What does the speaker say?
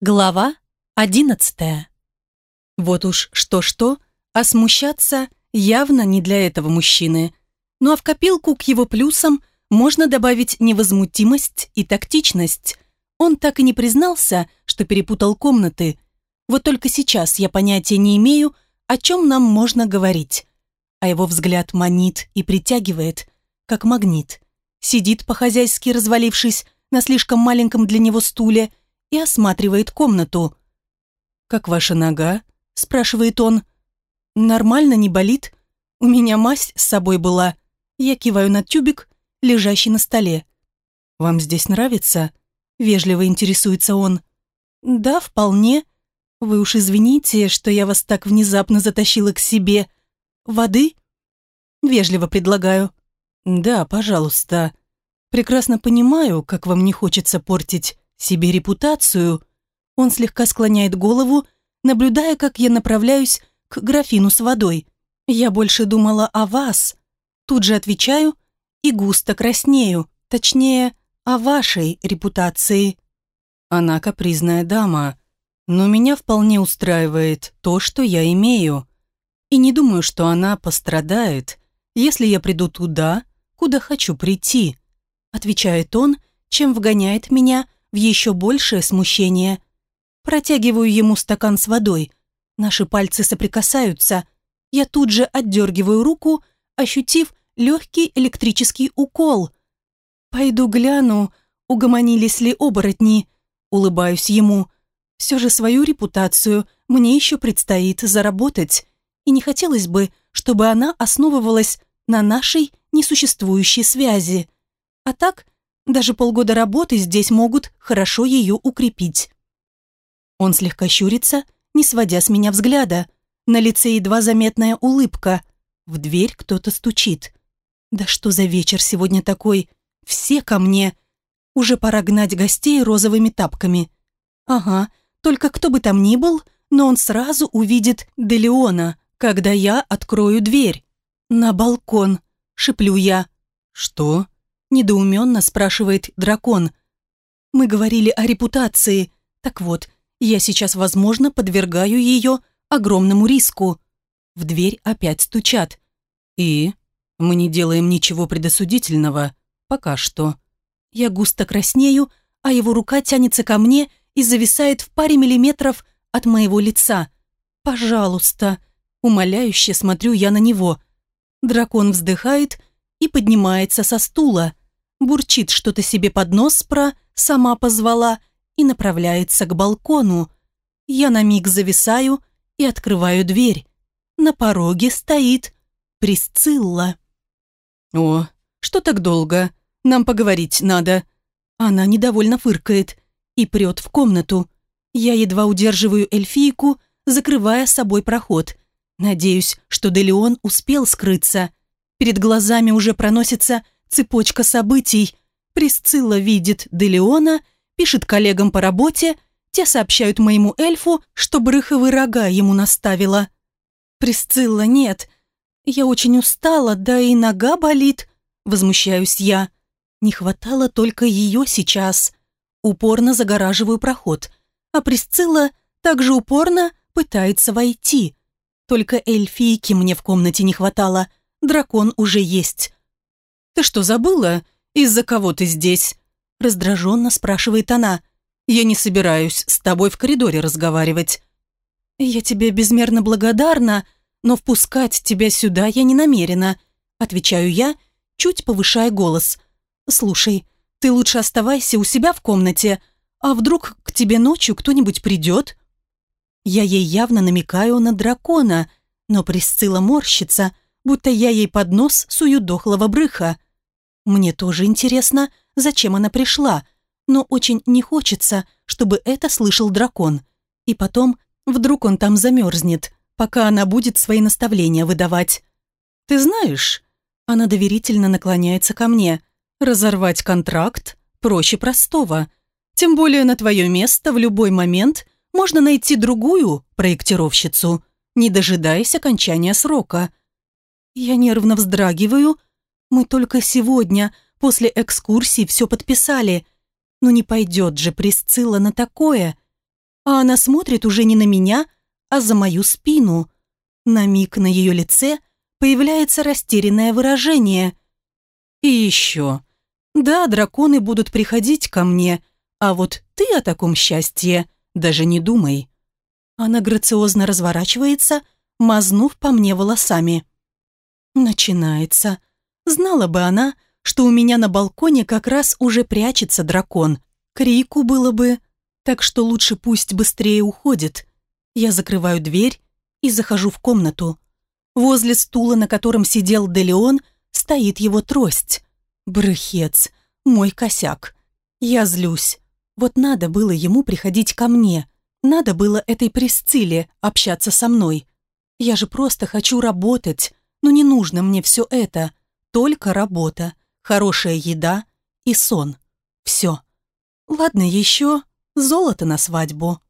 Глава 11. Вот уж что-что, а смущаться явно не для этого мужчины. Ну а в копилку к его плюсам можно добавить невозмутимость и тактичность. Он так и не признался, что перепутал комнаты. Вот только сейчас я понятия не имею, о чем нам можно говорить. А его взгляд манит и притягивает, как магнит. Сидит по-хозяйски развалившись на слишком маленьком для него стуле – и осматривает комнату. «Как ваша нога?» – спрашивает он. «Нормально, не болит? У меня мазь с собой была». Я киваю на тюбик, лежащий на столе. «Вам здесь нравится?» – вежливо интересуется он. «Да, вполне. Вы уж извините, что я вас так внезапно затащила к себе. Воды?» «Вежливо предлагаю». «Да, пожалуйста. Прекрасно понимаю, как вам не хочется портить себе репутацию. Он слегка склоняет голову, наблюдая, как я направляюсь к графину с водой. «Я больше думала о вас». Тут же отвечаю и густо краснею, точнее, о вашей репутации. Она капризная дама, но меня вполне устраивает то, что я имею. И не думаю, что она пострадает, если я приду туда, куда хочу прийти, отвечает он, чем вгоняет меня в еще большее смущение. Протягиваю ему стакан с водой. Наши пальцы соприкасаются. Я тут же отдергиваю руку, ощутив легкий электрический укол. «Пойду гляну, угомонились ли оборотни?» Улыбаюсь ему. «Все же свою репутацию мне еще предстоит заработать, и не хотелось бы, чтобы она основывалась на нашей несуществующей связи. А так – даже полгода работы здесь могут хорошо ее укрепить. Он слегка щурится, не сводя с меня взгляда. На лице едва заметная улыбка. В дверь кто-то стучит. Да что за вечер сегодня такой? Все ко мне. Уже пора гнать гостей розовыми тапками. Ага, только кто бы там ни был, но он сразу увидит Делеона, когда я открою дверь. На балкон, Шиплю я. Что? Недоуменно спрашивает дракон. Мы говорили о репутации. Так вот, я сейчас, возможно, подвергаю ее огромному риску. В дверь опять стучат. И? Мы не делаем ничего предосудительного. Пока что. Я густо краснею, а его рука тянется ко мне и зависает в паре миллиметров от моего лица. «Пожалуйста!» Умоляюще смотрю я на него. Дракон вздыхает и поднимается со стула бурчит что-то себе под нос про «сама позвала» и направляется к балкону. Я на миг зависаю и открываю дверь. На пороге стоит Присцилла. «О, что так долго? Нам поговорить надо». Она недовольно фыркает и прет в комнату. Я едва удерживаю эльфийку, закрывая собой проход. Надеюсь, что Делеон успел скрыться. Перед глазами уже проносится цепочка событий. Присцилла видит Делеона, пишет коллегам по работе, те сообщают моему эльфу, что брыховы рога ему наставила. «Присцилла, нет. Я очень устала, да и нога болит», — возмущаюсь я. Не хватало только ее сейчас. Упорно загораживаю проход, а Присцилла также упорно пытается войти. Только эльфийки мне в комнате не хватало, дракон уже есть. «Ты что, забыла? Из-за кого ты здесь?» Раздраженно спрашивает она. «Я не собираюсь с тобой в коридоре разговаривать». «Я тебе безмерно благодарна, но впускать тебя сюда я не намерена», отвечаю я, чуть повышая голос. «Слушай, ты лучше оставайся у себя в комнате, а вдруг к тебе ночью кто-нибудь придет?» Я ей явно намекаю на дракона, но Присцилла морщится, будто я ей под нос сую дохлого брыха. Мне тоже интересно, зачем она пришла, но очень не хочется, чтобы это слышал дракон. И потом, вдруг он там замерзнет, пока она будет свои наставления выдавать. «Ты знаешь...» Она доверительно наклоняется ко мне. «Разорвать контракт проще простого. Тем более на твое место в любой момент можно найти другую проектировщицу, не дожидаясь окончания срока». Я нервно вздрагиваю, мы только сегодня, после экскурсии, все подписали. Но не пойдет же Присцилла на такое. А она смотрит уже не на меня, а за мою спину. На миг на ее лице появляется растерянное выражение. И еще. Да, драконы будут приходить ко мне, а вот ты о таком счастье даже не думай. Она грациозно разворачивается, мазнув по мне волосами. Начинается. Знала бы она, что у меня на балконе как раз уже прячется дракон. Крику было бы, так что лучше пусть быстрее уходит. Я закрываю дверь и захожу в комнату. Возле стула, на котором сидел Делеон, стоит его трость. Брыхец, мой косяк. Я злюсь. Вот надо было ему приходить ко мне. Надо было этой Присцилле общаться со мной. Я же просто хочу работать. Но не нужно мне все это. Только работа, хорошая еда и сон. Все. Ладно еще золото на свадьбу.